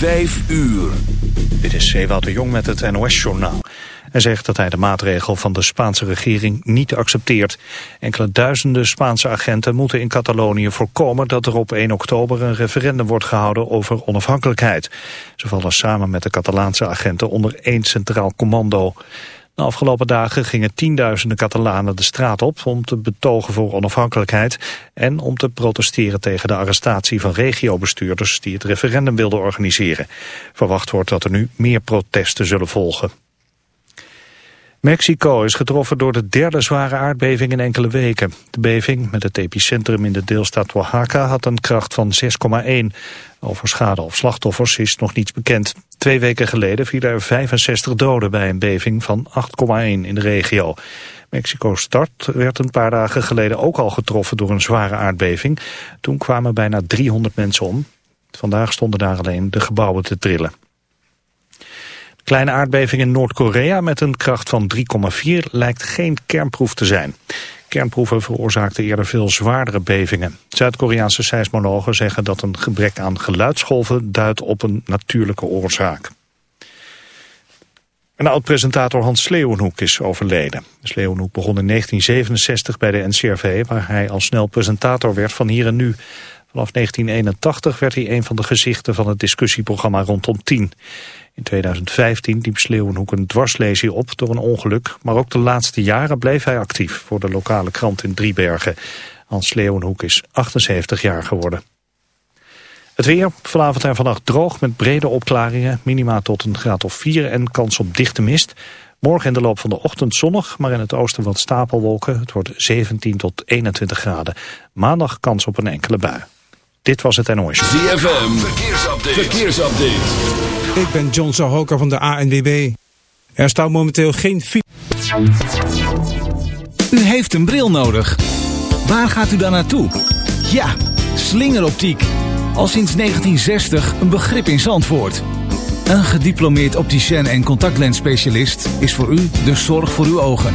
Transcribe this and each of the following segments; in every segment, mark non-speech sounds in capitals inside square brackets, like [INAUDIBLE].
Vijf uur. Dit is Ewout de Jong met het NOS-journaal. Hij zegt dat hij de maatregel van de Spaanse regering niet accepteert. Enkele duizenden Spaanse agenten moeten in Catalonië voorkomen... dat er op 1 oktober een referendum wordt gehouden over onafhankelijkheid. Ze vallen samen met de Catalaanse agenten onder één centraal commando. De afgelopen dagen gingen tienduizenden Catalanen de straat op om te betogen voor onafhankelijkheid en om te protesteren tegen de arrestatie van regiobestuurders die het referendum wilden organiseren. Verwacht wordt dat er nu meer protesten zullen volgen. Mexico is getroffen door de derde zware aardbeving in enkele weken. De beving met het epicentrum in de deelstaat Oaxaca had een kracht van 6,1. Over schade of slachtoffers is nog niets bekend. Twee weken geleden vielen er 65 doden bij een beving van 8,1 in de regio. Mexico's start werd een paar dagen geleden ook al getroffen door een zware aardbeving. Toen kwamen bijna 300 mensen om. Vandaag stonden daar alleen de gebouwen te trillen. Kleine aardbeving in Noord-Korea met een kracht van 3,4 lijkt geen kernproef te zijn. Kernproeven veroorzaakten eerder veel zwaardere bevingen. Zuid-Koreaanse seismologen zeggen dat een gebrek aan geluidsgolven duidt op een natuurlijke oorzaak. Een oud-presentator Hans Sleeuwenhoek is overleden. Sleeuwenhoek begon in 1967 bij de NCRV, waar hij al snel presentator werd van Hier en Nu. Vanaf 1981 werd hij een van de gezichten van het discussieprogramma Rondom 10. In 2015 liep Sleeuwenhoek een dwarslesie op door een ongeluk, maar ook de laatste jaren bleef hij actief voor de lokale krant in Driebergen. Hans Sleeuwenhoek is 78 jaar geworden. Het weer, vanavond en vannacht droog met brede opklaringen, minima tot een graad of 4 en kans op dichte mist. Morgen in de loop van de ochtend zonnig, maar in het oosten wat stapelwolken. Het wordt 17 tot 21 graden. Maandag kans op een enkele bui. Dit was het NOS. ZFM, verkeersupdate. verkeersupdate. Ik ben John Zahoka van de ANWB. Er staat momenteel geen U heeft een bril nodig. Waar gaat u dan naartoe? Ja, slingeroptiek. Al sinds 1960 een begrip in Zandvoort. Een gediplomeerd opticien en contactlensspecialist is voor u de zorg voor uw ogen.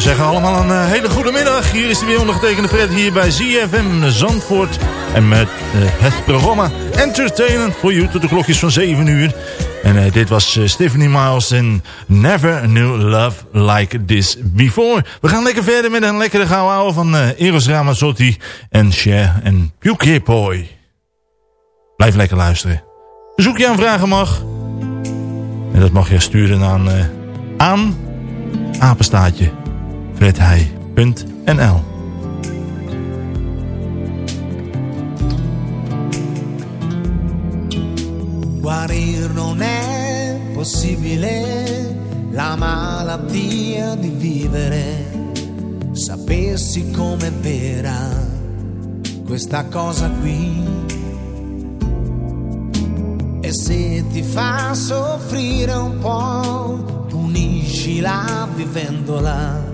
Zou zeggen allemaal een eh, hele goede middag. Hier is de weer ondergetekende Fred hier bij ZFM Zandvoort. En met eh, het programma Entertainment for You tot de klokjes van 7 uur. En eh, dit was Stephanie Miles en Never Knew Love Like This Before. We gaan lekker verder met een lekkere gouden van Eros Ramazzotti en Cher en Boy. Blijf lekker luisteren. Bezoek je aanvragen mag. En dat mag je sturen aan, aan apenstaatje fredheij.nl Guarir non è possibile la malattia di vivere. Sapessi com'è vera questa cosa qui. E se ti fa soffrire un po', puniscila vivendola.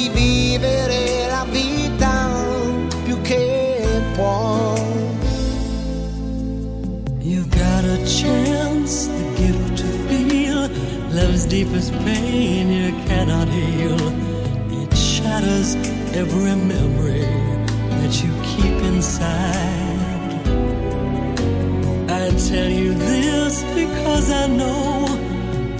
di vivere la vita più che puoi. You've got a chance, the gift to feel love's deepest pain you cannot heal. It shatters every memory that you keep inside. I tell you this because I know.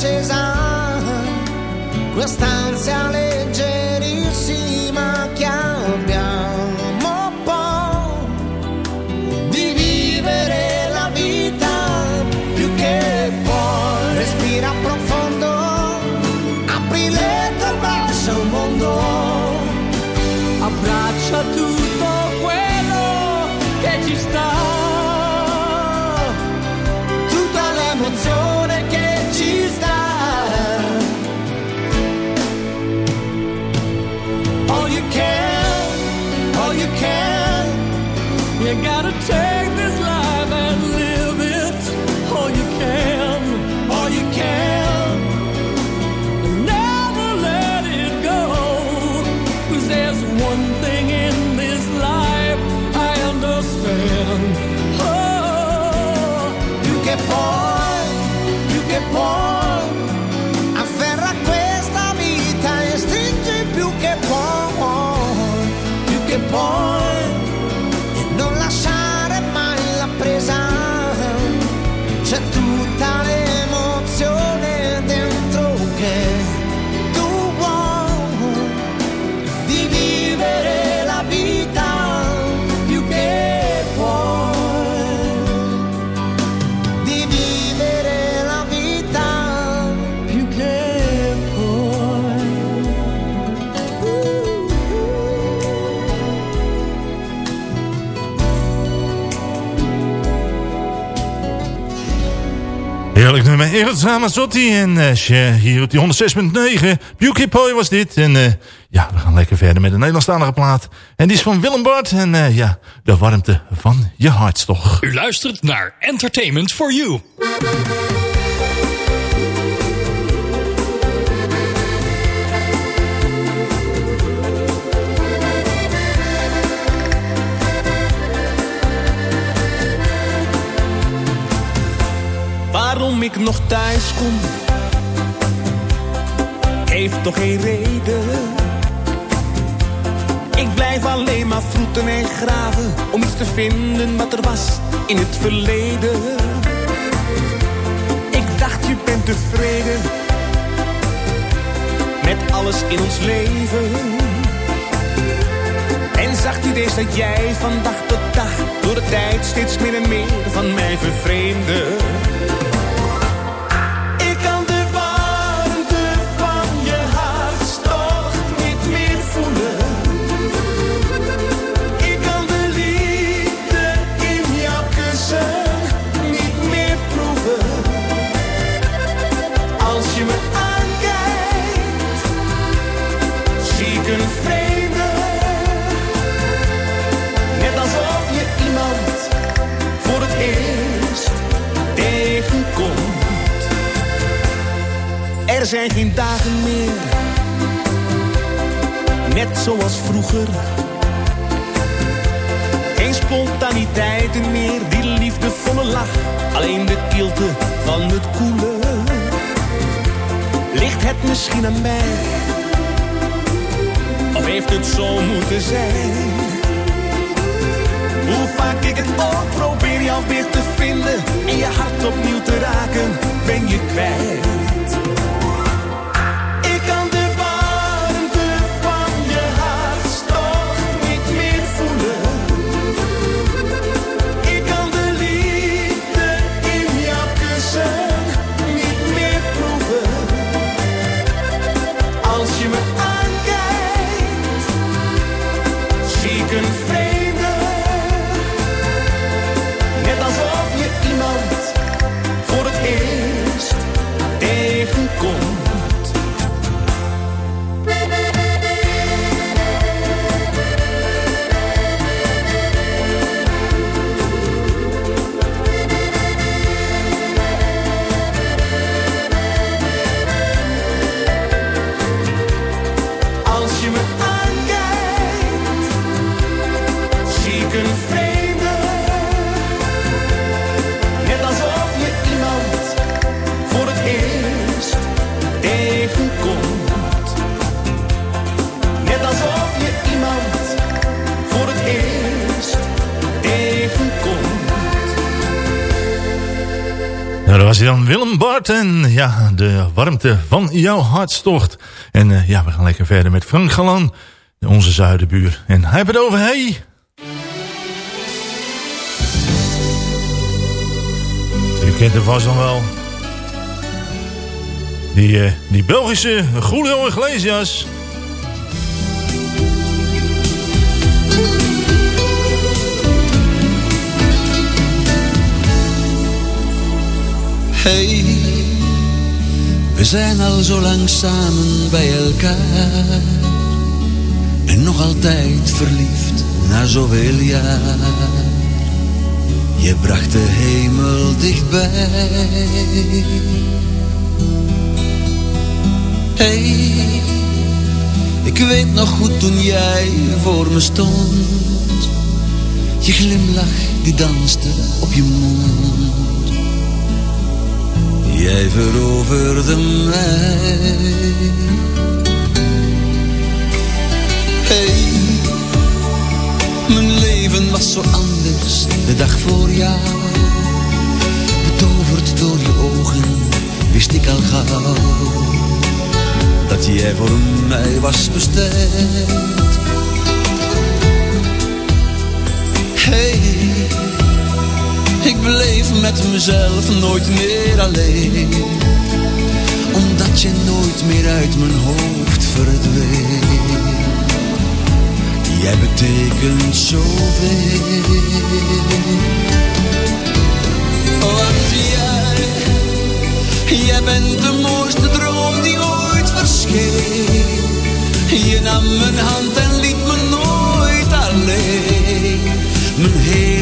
scesa, quest'ansia le Heerlijk nummer. Eros Ramazzotti en Cher hier op die 106.9. Beauty was dit. En eh, ja, we gaan lekker verder met een Nederlandstalige plaat. En die is van Willem Bart. En eh, ja, de warmte van je hartstocht. U luistert naar Entertainment for You. Waarom ik nog thuis kom, heeft toch geen reden. Ik blijf alleen maar vroeten en graven om iets te vinden wat er was in het verleden. Ik dacht je bent tevreden met alles in ons leven. En zag niet eens dat jij van dag tot dag door de tijd steeds meer en meer van mij vervreemde. Er zijn geen dagen meer, net zoals vroeger. Geen spontaniteiten meer, die liefdevolle lach. Alleen de kilte van het koele. Ligt het misschien aan mij? Of heeft het zo moeten zijn? Hoe vaak ik het ook probeer jou weer te vinden en je hart opnieuw te raken, ben je kwijt. Nou, dat was hij dan Willem Bart en ja, de warmte van jouw hartstocht. En eh, ja, we gaan lekker verder met Frank Galan, onze zuidenbuur. En hij het over, hey... U kent hem vast dan wel. Die, eh, die Belgische Julio Iglesias. Hey, we zijn al zo lang samen bij elkaar. En nog altijd verliefd na zoveel jaar. Je bracht de hemel dichtbij. Hey, ik weet nog goed toen jij voor me stond. Je glimlach die danste op je mond. Jij veroverde mij. Hey, mijn leven was zo anders de dag voor jou. Betoverd door je ogen wist ik al gauw dat jij voor mij was bestemd. Hey, ik bleef met mezelf nooit meer alleen, omdat je nooit meer uit mijn hoofd verdween. Jij betekent zoveel. Want jij, jij bent de mooiste droom die ooit verscheen. Je nam mijn hand en liet me nooit alleen. Mijn hele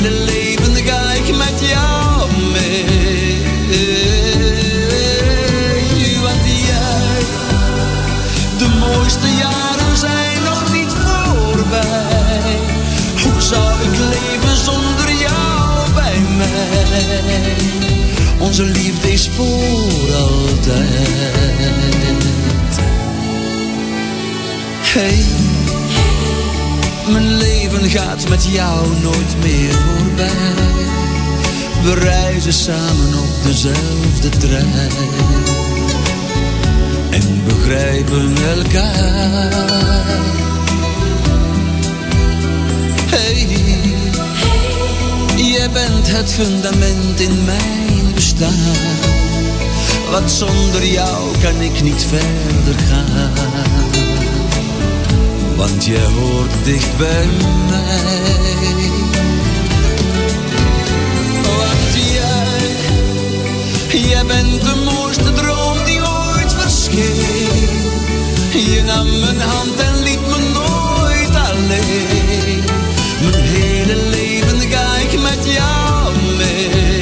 Onze liefde is voor altijd. Hey, mijn leven gaat met jou nooit meer voorbij. We reizen samen op dezelfde trein. En begrijpen elkaar. Hey, jij bent het fundament in mijn bestaan. Want zonder jou kan ik niet verder gaan. Want jij hoort dicht bij mij. Want jij, jij bent de mooiste droom die ooit verscheen. Je nam mijn hand en liet me nooit alleen. Mijn hele leven ga ik met jou mee.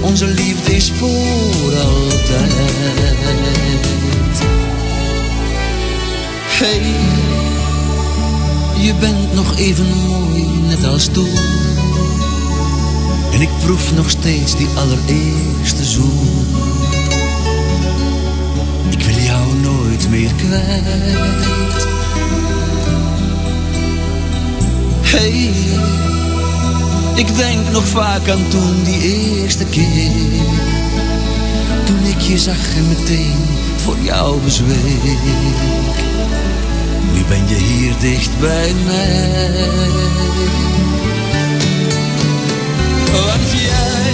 Onze liefde is voor altijd. Hey, je bent nog even mooi, net als toen. En ik proef nog steeds die allereerste zoen. Ik wil jou nooit meer kwijt. Hey, ik denk nog vaak aan toen die eerste keer. Toen ik je zag en meteen voor jou bezweek. Nu ben je hier dicht bij mij. Want jij,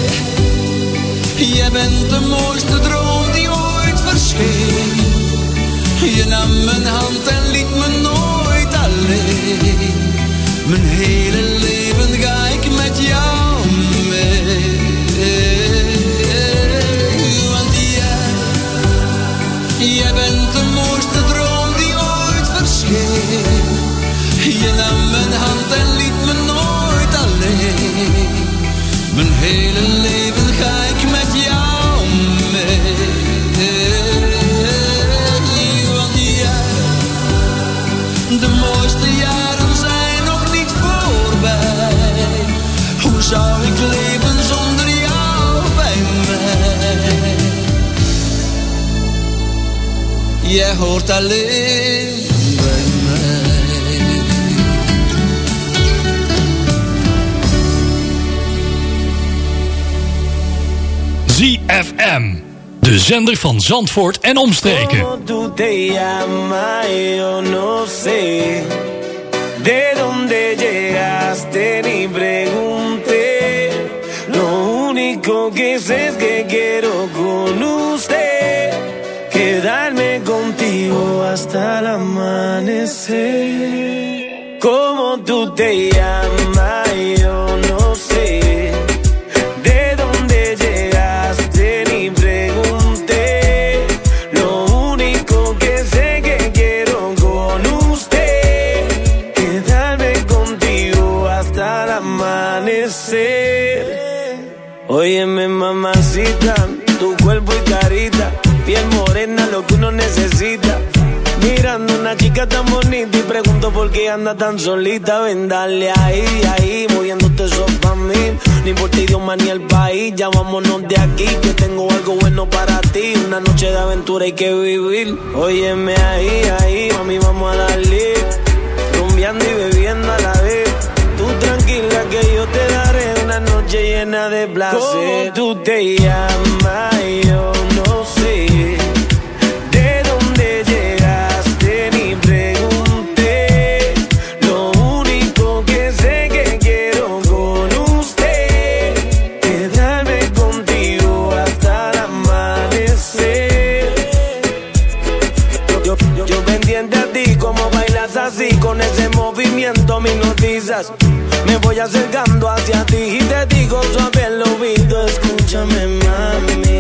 jij bent de mooiste droom die ooit verscheen. Je nam mijn hand en liet me nooit alleen. Mijn hele leven ga ik met jou mee. Want jij, jij bent de mooiste droom die ooit verscheen. Je nam mijn hand en liet me nooit alleen. Mijn hele leven Jij hoort alleen bij mij. ZFM. De zender van Zandvoort en omstreken. Hasta el amanecer. Como tú te llamas, tan bonita y pregunto por qué anda tan solita. Ven, dale ahí, ahí, moviéndote eso pa' mí. No importa idioma ni el país, ya vámonos de aquí. Que tengo algo bueno para ti. Una noche de aventura hay que vivir. Óyeme ahí, ahí, mami, vamos a darle. Rumbeando y bebiendo a la vez. Tú tranquila que yo te daré una noche llena de placer. ¿Cómo tú te llamas? Yo Me voy acercando hacia ti y te digo suave el oído, escúchame mami,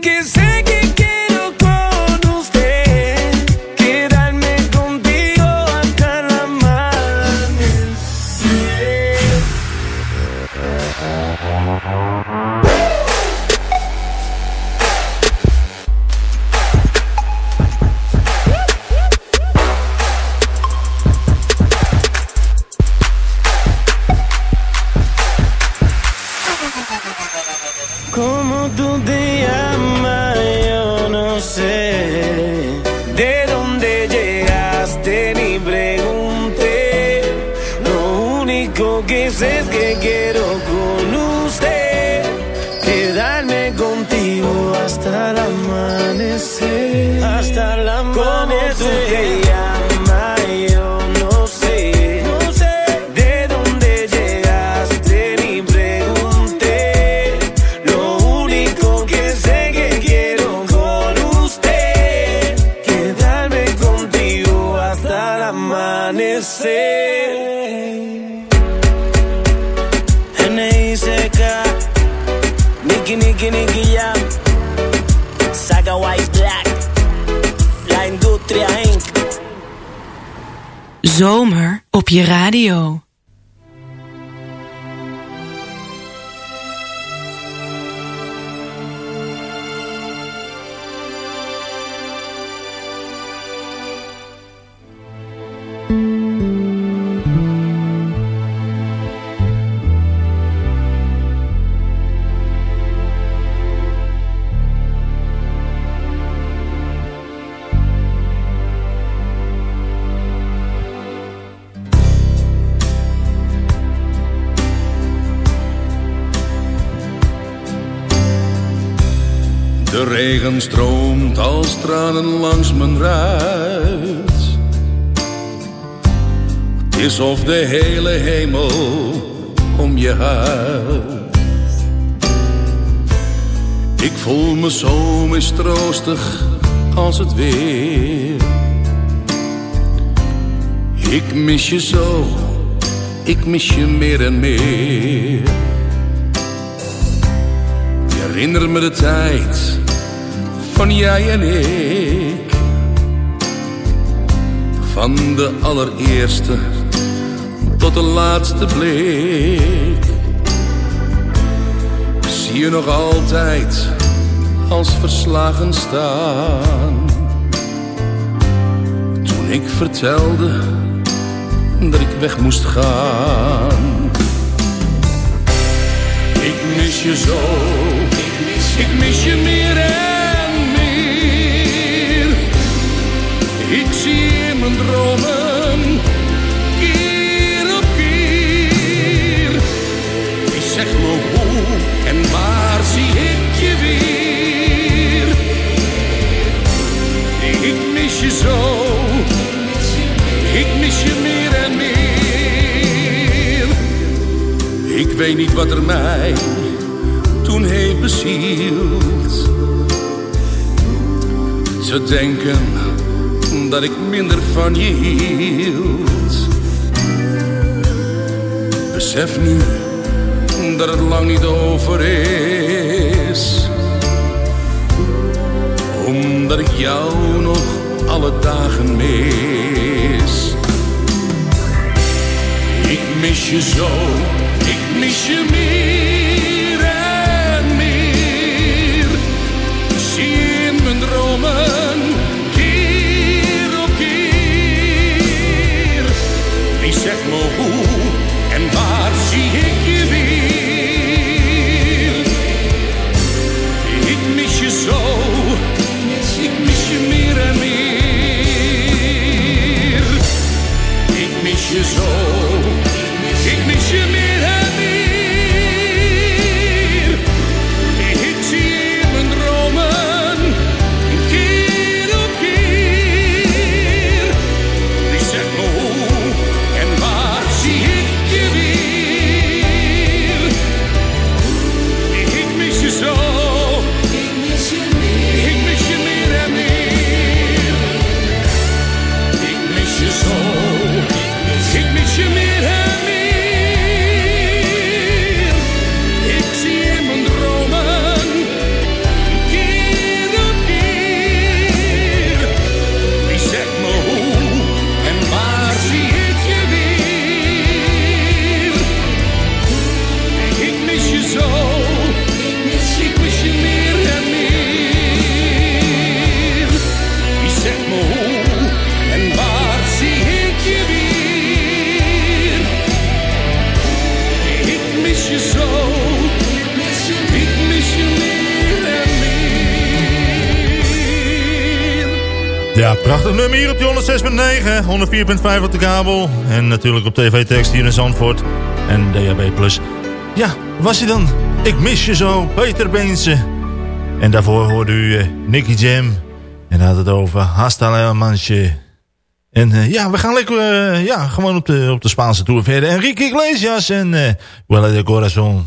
que sé Zomer op je radio. Regen stroomt als tranen langs mijn ruit. Het is of de hele hemel om je huilt. Ik voel me zo mistroostig als het weer. Ik mis je zo, ik mis je meer en meer. Herinner me de tijd van jij en ik. Van de allereerste tot de laatste blik. Zie je nog altijd als verslagen staan. Toen ik vertelde dat ik weg moest gaan. Ik mis je zo, ik mis je meer en meer. Ik zie in mijn dromen, keer op keer. Ik zeg me hoe en waar zie ik je weer. Ik mis je zo, ik mis je meer en meer. Ik weet niet wat er mij toen heeft bezield. Te denken dat ik minder van je hield. Besef nu dat het lang niet over is. Omdat ik jou nog alle dagen mis. Ik mis je zo, ik mis je meer prachtig nummer hier op die 106.9, 104.5 op de kabel. En natuurlijk op tv-tekst hier in Zandvoort. En DHB+. Ja, was hij dan? Ik mis je zo, Peter Beense. En daarvoor hoorde u uh, Nicky Jam. En had het over Hasta la Manche. En uh, ja, we gaan lekker uh, ja, gewoon op de, op de Spaanse tour verder. Enrique Iglesias en Huela de Corazon.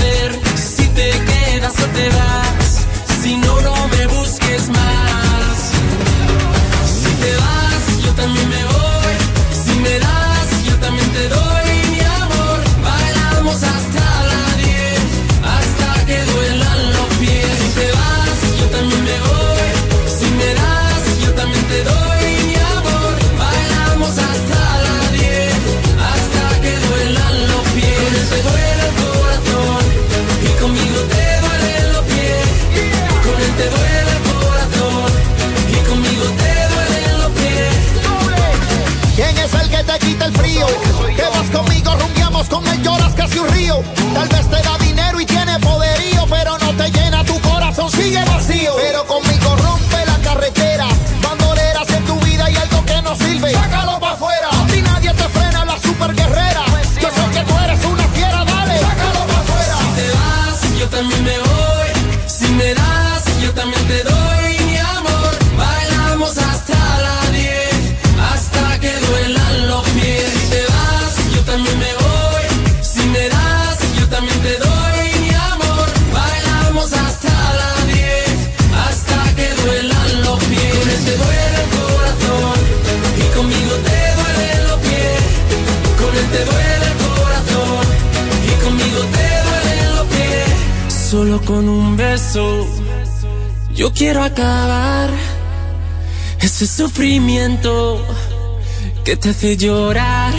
nació un río, yo quiero acabar ese sufrimiento que te hace llorar.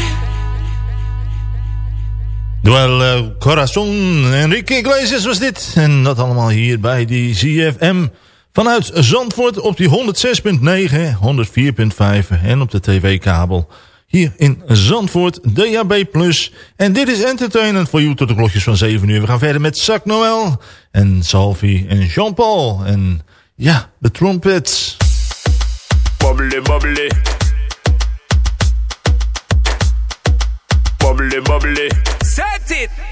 Duel uh, Corazon, Enrique Iglesias was dit. En dat allemaal hier bij die ZFM. Vanuit Zandvoort op die 106.9, 104.5 en op de tv-kabel. Hier in Zandvoort, DHB+. En dit is Entertainment voor you tot de klokjes van 7 uur. We gaan verder met Sac Noël en Salvi en Jean-Paul. En ja, de trumpets. Bubbly, bubbly. Bubbly, bubbly. Set it!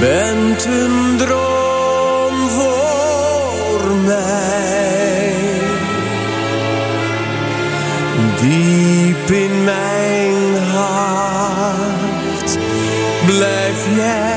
Bent een droom voor mij. Diep in mijn hart blijf jij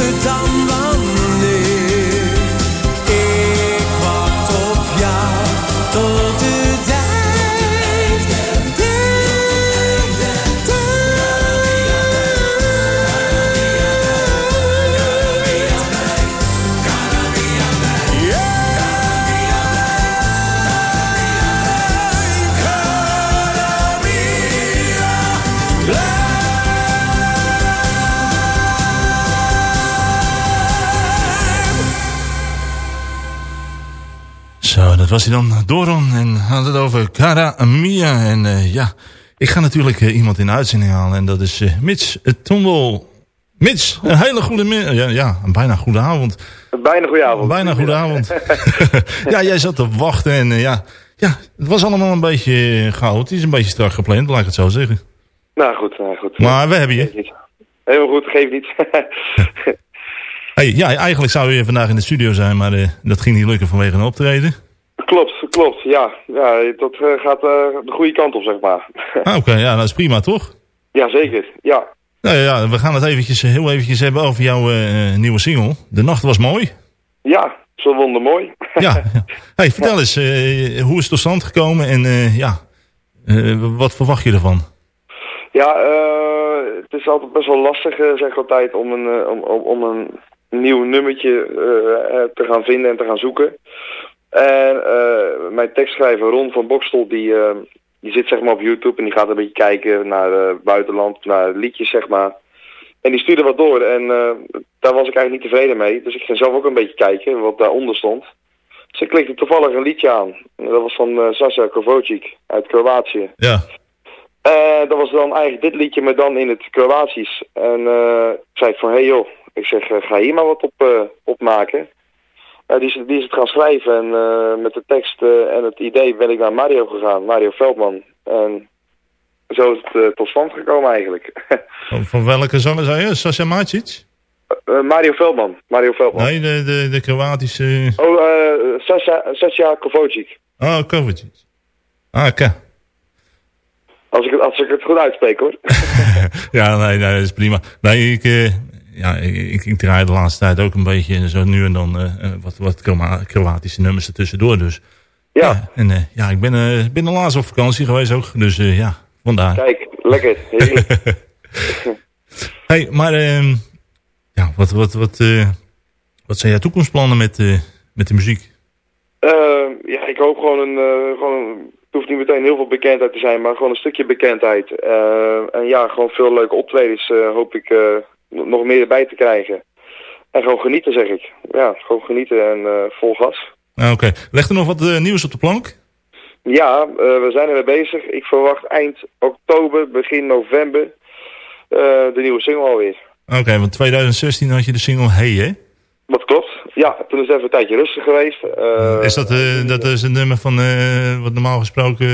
me dan dat was hij dan, Doron. En had het over Cara Mia. En eh, ja, ik ga natuurlijk eh, iemand in de uitzending halen. En dat is eh, Mits Tombol. Mits, een hele goede middag. Ja, ja, een bijna goede avond. Bijna goede avond. Bijna goede avond. [LAUGHS] ja, jij zat te wachten en ja, ja, het was allemaal een beetje uh, chaotisch. Een beetje strak gepland, laat ik het zo zeggen. Nou goed, nou goed. Maar we hebben je. Helemaal goed, geef niet. [LAUGHS] Hey, ja, eigenlijk zou je vandaag in de studio zijn, maar dat ging niet lukken vanwege een optreden. Klopt, klopt. Ja, ja dat eh, gaat eh, de goede kant op, zeg maar. [LAUGHS] Ah, Oké, ja, dat is prima, toch? ja, zeker. Ja. Nou ja, we gaan het eventjes, heel eventjes hebben over jouw eh, nieuwe single. De nacht was mooi. Ja, zo wondermooi. Ja. [LAUGHS] Hey, vertel eens, eh, hoe is het tot stand gekomen en eh, ja, eh, wat verwacht je ervan? Ja, eh, het is altijd best wel lastig, eh, zeg altijd, om een, eh, om, om, een nieuw nummertje eh, eh, te gaan vinden en te gaan zoeken. En eh, mijn tekstschrijver Ron van Bokstel, die, eh, die zit zeg maar op YouTube en die gaat een beetje kijken naar eh, buitenland, naar liedjes zeg maar. En die stuurde wat door en daar was ik eigenlijk niet tevreden mee. Dus ik ging zelf ook een beetje kijken wat daaronder stond. Dus ik klikte toevallig een liedje aan. Dat was van eh, Sasha Kovacic uit Kroatië. Ja. Eh, dat was dan eigenlijk dit liedje, maar dan in het Kroatisch. En ik zei van, hé hey joh, ik zeg, ga hier maar wat op, op maken. Eh, die, is, die is het gaan schrijven en eh, met de tekst eh, en het idee ben ik naar Mario gegaan, Mario Veldman. En zo is het eh, tot stand gekomen eigenlijk. [LAUGHS] Van, van welke zanger zei je? Sasha Macic? Mario Veldman, Mario Veldman. Nee, de, de, de Kroatische... Oh, eh Sasha, Sasha Kovacic. Oh, Kovacic. Ah, oké. Als ik, het, als ik het goed uitspreek hoor. [LAUGHS] Ja, nee, nee, dat is prima. Nee, ik, ja, ik, ik draai de laatste tijd ook een beetje zo nu en dan eh, eh, wat, wat Kroatische nummers ertussendoor. Dus. Ja. En eh, ja, ik ben, ben de laatst op vakantie geweest ook. Dus ja, vandaar. Kijk, lekker, [LAUGHS] hey, maar ehm, ja, wat, wat, wat, wat zijn jouw toekomstplannen met, met de muziek? Eh, ja, ik hoop gewoon een, gewoon een- het hoeft niet meteen heel veel bekendheid te zijn, maar gewoon een stukje bekendheid. Eh, en ja, gewoon veel leuke optredens hoop ik nog meer erbij te krijgen. En gewoon genieten, zeg ik. Ja, gewoon genieten en eh, vol gas. Ah, Oké, leg er nog wat eh, nieuws op de plank? Ja, eh, we zijn ermee bezig. Ik verwacht eind oktober, begin november de nieuwe single alweer. Oké, want 2016 had je de single Hey, hè? Dat klopt. Ja, toen is het even een tijdje rustig geweest. Is dat, dat is een nummer van wat normaal gesproken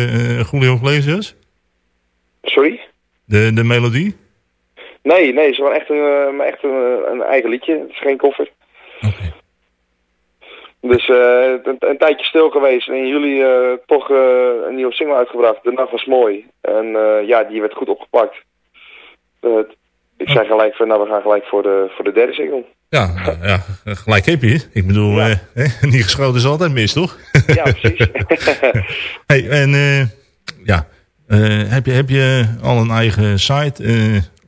Julio Iglesias? Sorry? De, de melodie? Nee, nee, is gewoon echt een, eh, echt een, een eigen liedje. Het is geen koffer. Dus eh, een, een tijdje stil geweest en in juli eh, toch eh, een nieuwe single uitgebracht. De nacht was mooi. En eh, ja, die werd goed opgepakt. Eh, ik zei gelijk van, nou we gaan gelijk voor de, voor de derde single. Ja, nou, ja, gelijk heb je. Ik bedoel, eh, hè, niet geschoten is altijd mis, toch? Ja, precies. [LAUGHS] hey, en eh, ja, eh, heb, je, heb je al een eigen site?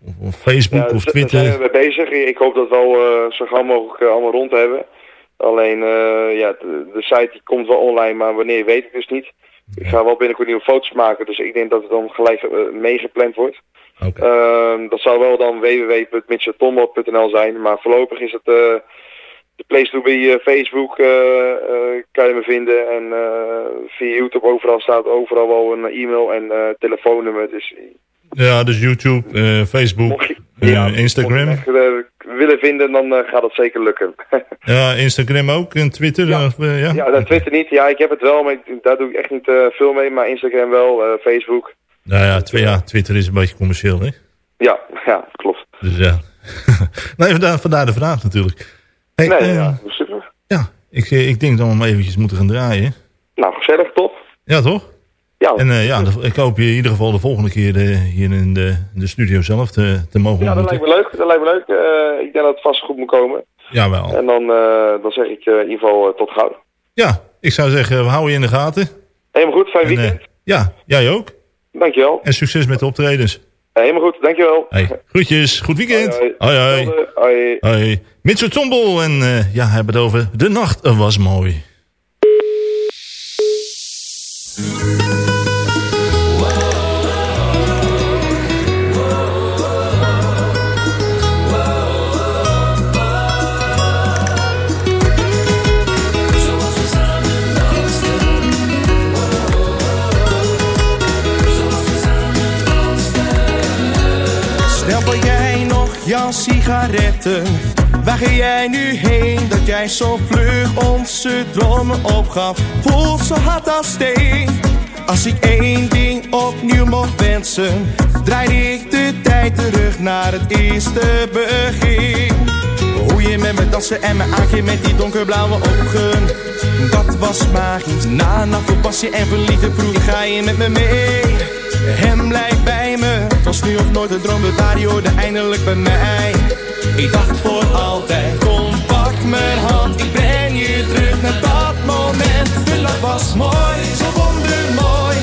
Of, of Facebook Ja, of daar- Daar zijn Twitter? we mee bezig. Ik hoop dat we eh, zo gauw mogelijk eh, allemaal rond hebben. Alleen, eh, ja, de, de site die komt wel online, maar wanneer weet ik dus niet. Ik ga wel binnenkort nieuwe foto's maken, dus ik denk dat het dan gelijk meegepland wordt. Ehm, dat zou wel dan www.mitcheltombot.nl zijn, maar voorlopig is het de place to be Facebook, kan je me vinden. En via YouTube overal staat overal wel een e-mail en telefoonnummer. Dus Ja, dus YouTube, eh, Facebook, eh, Instagram. echt, eh, willen vinden, dan gaat het zeker lukken. [LAUGHS] Ja, Instagram ook en Twitter. Of, eh, ja. ja, dat Twitter niet. Ja, ik heb het wel, maar ik- daar doe ik echt niet veel mee. Maar Instagram wel, Facebook. Nou ja, tw- ja, Twitter is een beetje commercieel, hè? Ja, ja, klopt. Dus ja. [LAUGHS] nee, vandaar, vandaar de vraag natuurlijk. Hey, nee, eh, ja, super. ja, ik, ik denk dat we hem eventjes moeten gaan draaien. Nou, gezellig, top. Ja, toch? Ja. En eh, ja, ik hoop je in ieder geval de volgende keer eh, hier in de, de studio zelf te, te mogen Ja, dat ontmoeten. lijkt me leuk. Dat lijkt me leuk. Eh, ik denk dat het vast goed moet komen. Jawel. En dan, dan zeg ik in ieder geval tot gauw. Ja, ik zou zeggen, we houden je in de gaten. Helemaal goed, fijn En, weekend. ja, jij ook. Dankjewel. En succes met de optredens. Helemaal goed, dankjewel. Hey, groetjes, goed weekend. Hoi, Hoi, hoi. Hoi. Mitchell Tombol en ja, hebben het over de nacht was mooi. Jouw sigaretten? Waar ga jij nu heen dat jij zo vlug onze dromen opgaf? Voelt zo hard als steen. Als ik één ding opnieuw mocht wensen, draaide ik de tijd terug naar het eerste begin. Hoe je met me dansen en me aankeek met die donkerblauwe ogen. Dat was magisch. Na een nacht passie en verliefde vroeg ga je met me mee. En blijf bij me, was nu of nooit een droom, de waar je hoorde eindelijk bij mij. Ik dacht voor altijd, kom pak mijn hand, ik breng je terug naar dat moment. De nacht was mooi, zo wondermooi,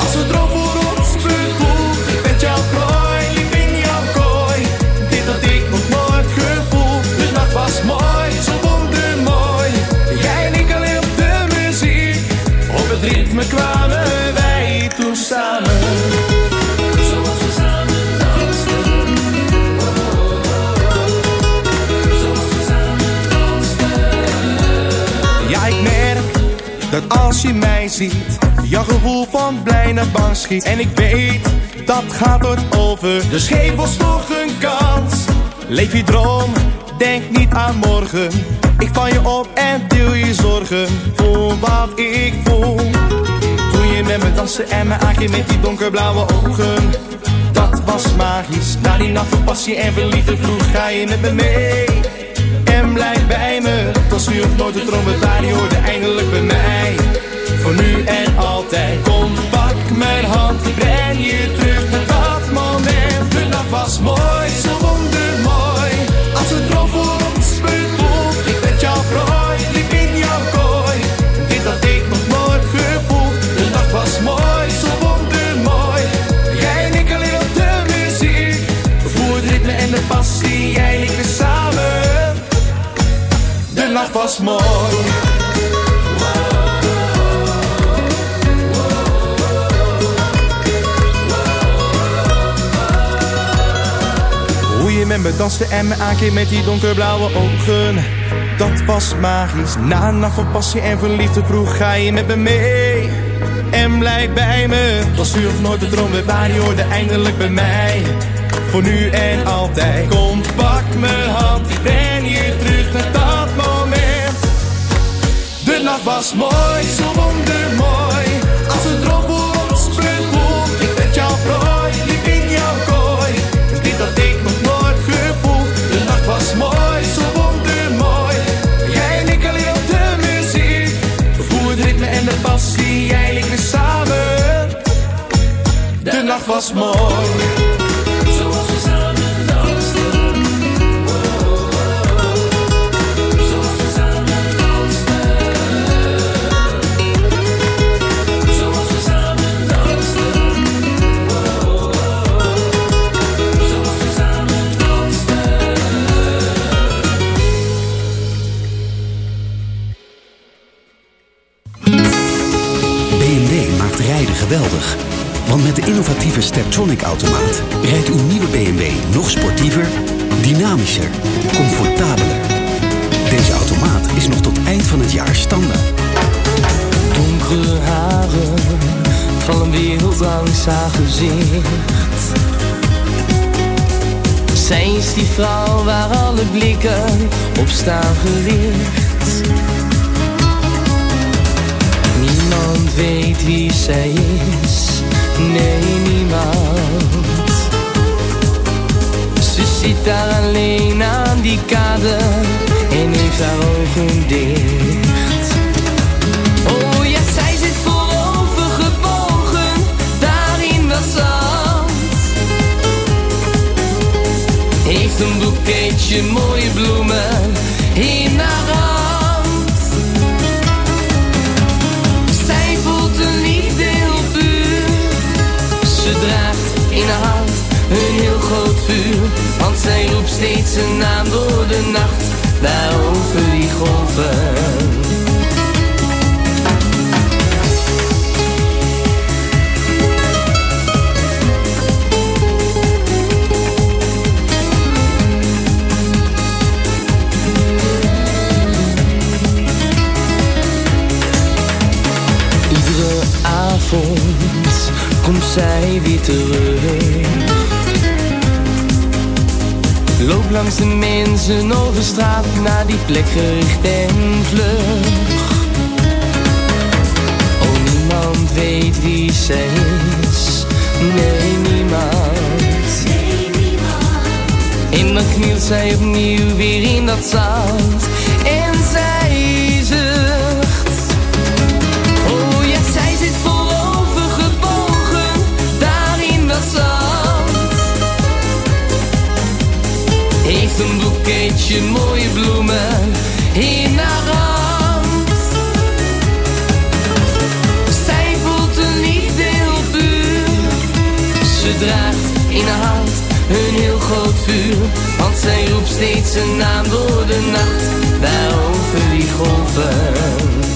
als een droom voor ons bedoeld. Ik ben jouw prooi, liep in jouw kooi, dit had ik nog nooit gevoeld. De nacht was mooi, zo wondermooi, jij en ik alleen op de muziek. Op het ritme kwamen wij toen samen. Als je mij ziet, jouw gevoel van blij naar bang schiet. En ik weet, dat gaat nooit over. Dus geef ons nog een kans. Leef je droom, denk niet aan morgen. Ik val je op en deel je zorgen. Voel wat ik voel. Toen je met me danste en me aankeek met die donkerblauwe ogen. Dat was magisch. Na die nacht van passie en verliefde vroeg ga je met me mee. En blijf bij me. Tot nu of nooit de trompet waar je hoorde eindelijk bij mij. Voor nu en altijd. Kom, pak mijn hand. Ik breng je terug naar dat moment. De nacht was mooi, zo wondermooi. Als een droom voor ons bedoeld. Ik ben jouw prooi, liep in jouw kooi. Dit had ik nog nooit gevoeld. De nacht was mooi, zo wondermooi. Jij en ik alleen op de muziek. Voer het ritme en de passie, jij en ik weer samen. De nacht was mooi. Me danste en me aankeek met die donkerblauwe ogen. Dat was magisch. Na een nacht van passie en verliefde vroeg ga je met me mee. En blijf bij me. Was nu of nooit de droom werd waar je hoorde eindelijk bij mij. Voor nu en altijd. Kom, pak mijn hand. Ik breng je terug naar dat moment. De nacht was mooi, zo wondermooi. Nacht was mooi. Zoals we samen dansten. Zoals we samen dansten. Zoals we samen dansten. Zoals we samen dansten. BMW maakt rijden geweldig. Want met de innovatieve Steptronic-automaat rijdt uw nieuwe BMW nog sportiever, dynamischer, comfortabeler. Deze automaat is nog tot eind van het jaar standaard. Donkere haren vallen wereld langs haar gezicht. Zij is die vrouw waar alle blikken op staan gericht. Niemand weet wie zij is, nee niemand. Ze zit daar alleen aan die kade en heeft haar ogen dicht. Oh ja, zij zit voorover gebogen, daar in dat zand. Heeft een boeketje mooie bloemen in haar zij roept steeds een naam door de nacht, daar over die golven. Iedere avond komt zij weer terug. Loop langs de mensen over straat naar die plek gericht en vlug. Oh, niemand weet wie zij is. Nee, niemand. En dan knielt zij opnieuw weer in dat zand. ook mooie bloemen hier naar hand. Zij voelt een niet heel vuur. Ze draagt in haar hand een heel groot vuur. Want zij roept steeds een naam door de nacht. Waarover die golven.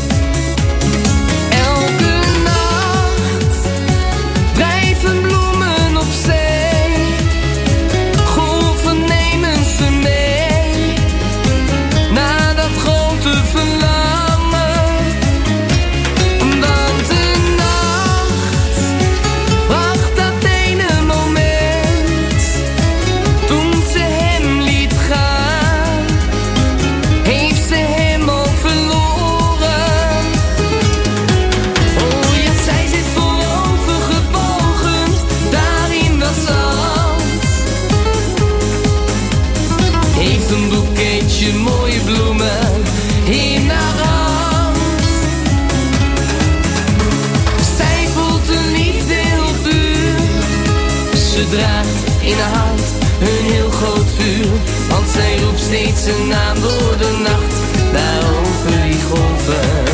Steeds een naam door de nacht. Daar over die golven.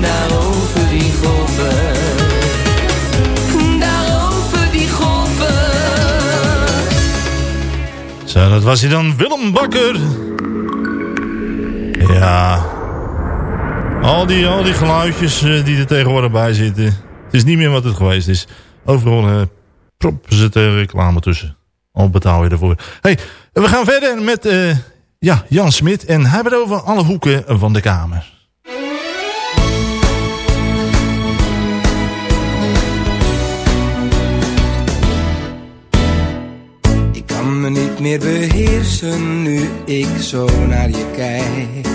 Daar over die golven. Zo, dat was hij dan, Willem Bakker. Ja. Al die, al die geluidjes eh, die er tegenwoordig bij zitten. Het is niet meer wat het geweest is. Overal uh, proppen ze de reclame tussen. Al betaal je ervoor. hey, we gaan verder met eh, ja, Jan Smit. En hij het over alle hoeken van de kamer. Ik kan me niet meer beheersen nu ik zo naar je kijk.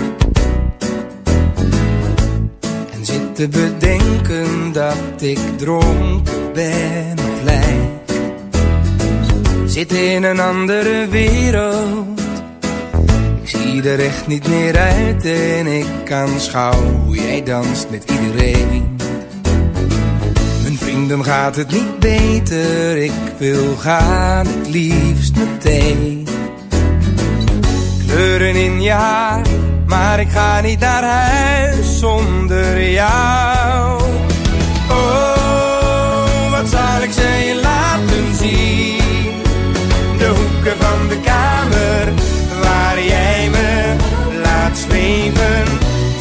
En zit te bedenken dat ik dronken ben of lijk. Zit in een andere wereld. Ik zie er echt niet meer uit en ik aanschouw hoe jij danst met iedereen. Mijn vrienden gaat het niet beter, ik wil gaan het liefst meteen. Kleuren in je haar, maar ik ga niet naar huis zonder jou. Van de kamer, waar jij me laat zweven,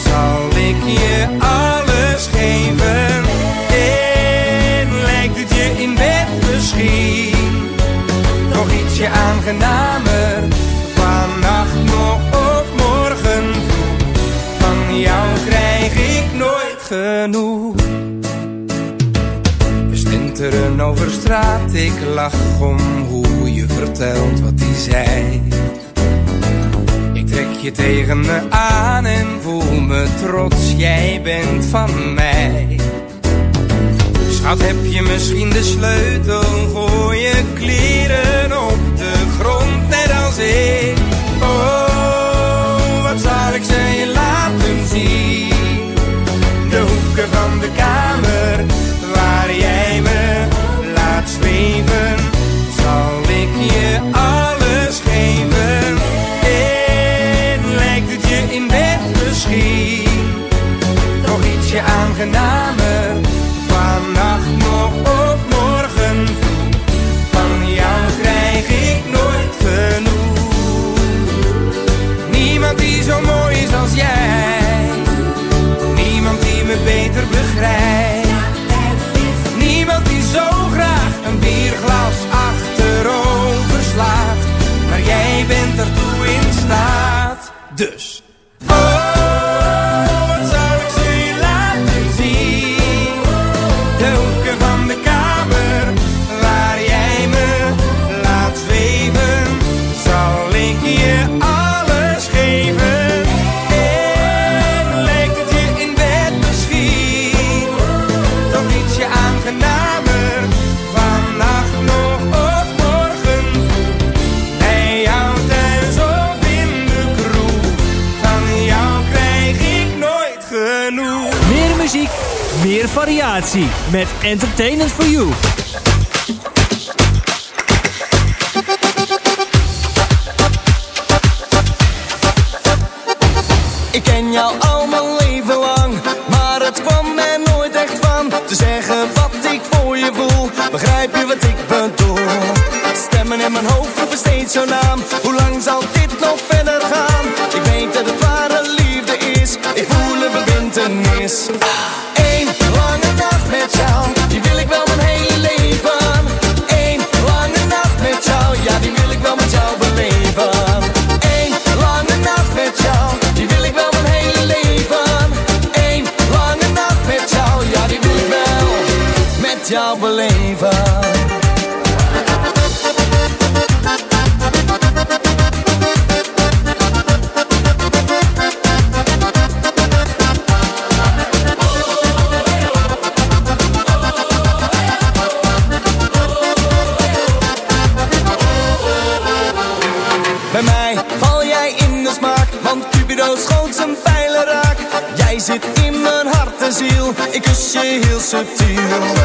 zal ik je alles geven. En lijkt het je in bed misschien nog ietsje aangenamer? Vannacht nog of morgen vroeg, van jou krijg ik nooit genoeg. Over straat, ik lach om hoe vertelt wat hij zei. Ik trek je tegen me aan en voel me trots, jij bent van mij. Schat, heb je misschien de sleutel? Gooi je kleren op de grond, net als ik. Oh, wat zal ik ze je laten zien? De hoeken van de kamer, waar jij me laat zweven. Met Entertainment pijlen raak. Jij zit in mijn hart en ziel, ik kus je heel subtiel.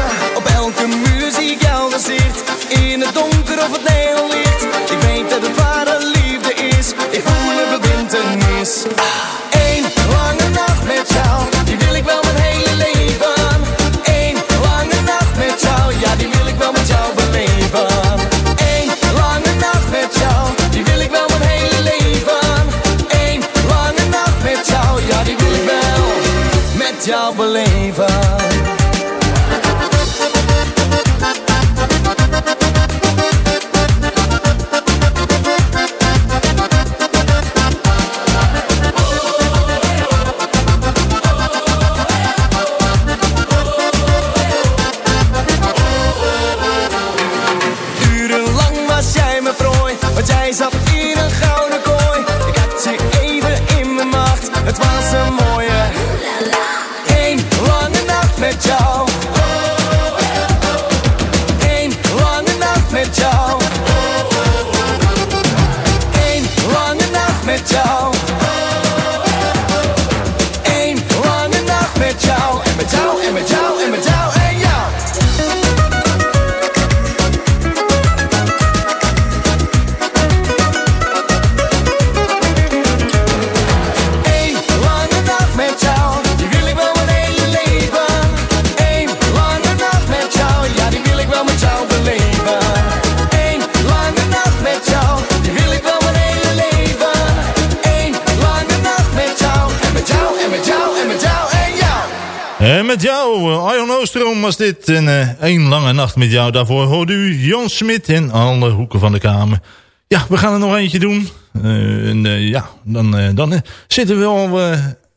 Met jou, eh, Arjon Oostrom was dit. En eh één lange nacht met jou. Daarvoor hoorde u Jan Smit in alle hoeken van de kamer. Ja, we gaan er nog eentje doen. Eh, en ja, dan, dan zitten we al,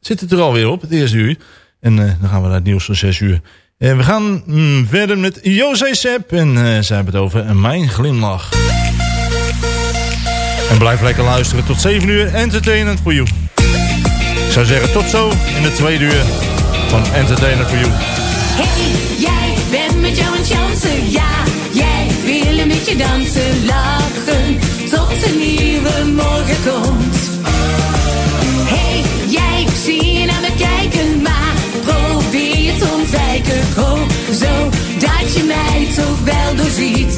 zitten het er alweer op, het eerste uur. En dan gaan we naar het nieuws van zes uur. En we gaan mm, verder met José Sepp. En zij hebben het over Mijn Glimlach. En blijf lekker luisteren tot 7 uur. Entertainment for you. Ik zou zeggen tot zo in de tweede uur van Entertainment for you. Hey, jij bent met jou een chance, ja. Jij wil met je dansen, lachen, tot een nieuwe morgen komt. Hey, jij, zie je naar me kijken, maar probeer te ontwijken. Oh, zo, dat je mij toch wel doorziet,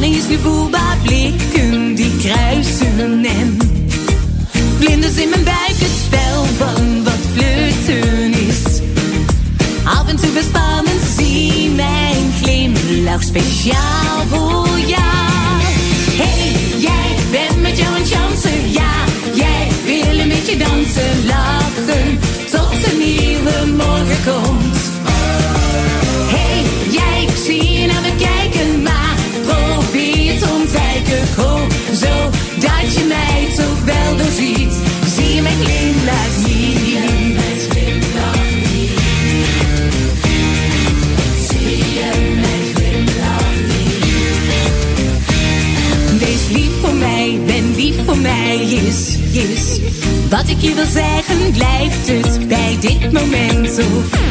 spanning is nu voelbaar, blikken die kruisen en vlinders in mijn buik, het spel van wat flirten is. Af en toe bespannend, zie mijn glimlach speciaal voor jou. Hey, jij bent met jou een chance, ja, jij wil met je dansen, lachen, tot een nieuwe morgen moment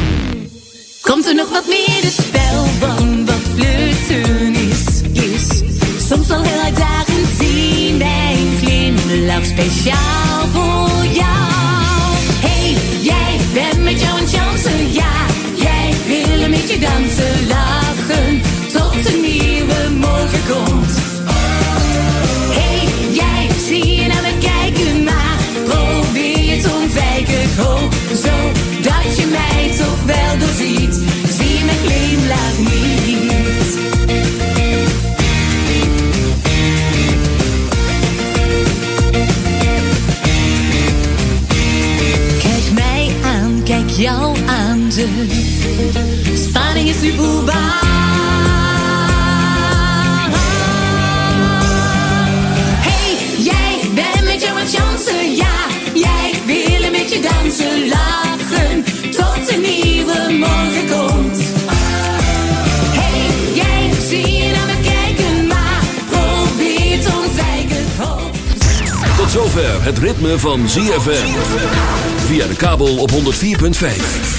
zover het ritme van ZFM. Via de kabel op 104.5.